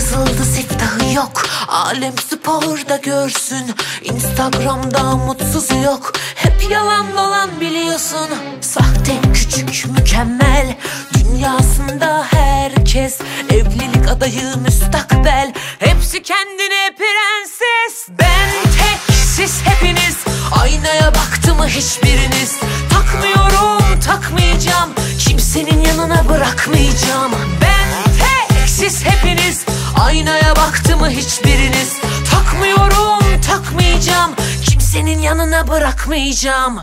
Sıkıldı siftahı yok. Alem sporda görsün Instagram'da mutsuz yok. Hep yalan dolan biliyorsun Sahte küçük mükemmel. Dünyasında herkes Evlilik adayı müstakbel. Hepsi kendine prenses. Ben tek siz hepiniz. Aynaya baktı mı hiçbiriniz? Takmıyorum takmayacağım. Kimsenin yanına bırakmayacağım. Ben tek siz hepiniz Aynaya baktı mı hiçbiriniz? Takmıyorum takmayacağım. Kimsenin yanına bırakmayacağım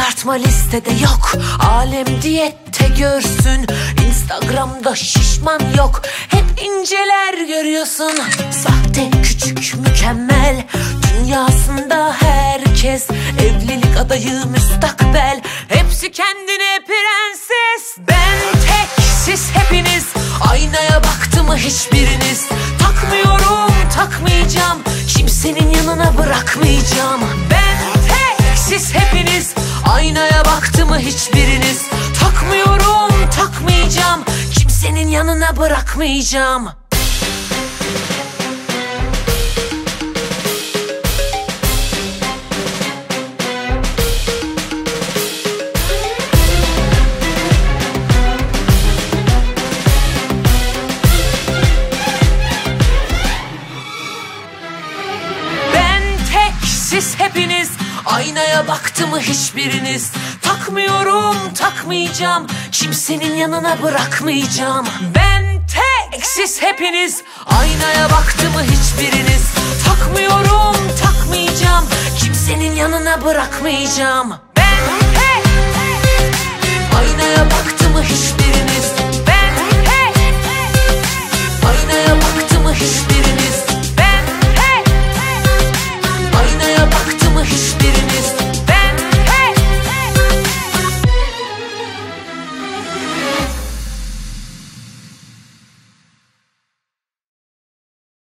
kızartma listede yok. Alem diyette görsün. Instagram'da şişman yok. Hep inceler görüyorsun. Sahte küçük mükemmel. Dünyasında herkes. Evlilik adayı müstakbel. Hepsi kendine prenses. Ben tek siz hepiniz. Aynaya baktı mı hiçbiriniz? Takmıyorum takmayacağım. Kimsenin yanına bırakmayacağım Aynaya baktı mı hiçbiriniz? Takmıyorum takmayacağım. Kimsenin yanına bırakmayacağım. Siz hepiniz Aynaya baktı mı hiçbiriniz? Takmıyorum takmayacağım. Kimsenin yanına bırakmayacağım. Ben tek siz hepiniz. Aynaya baktı mı hiçbiriniz? Takmıyorum takmayacağım. Kimsenin yanına bırakmayacağım. Ben tek Aynaya baktı mı hiçbiriniz? Ben tek Aynaya baktı mı hiçbiriniz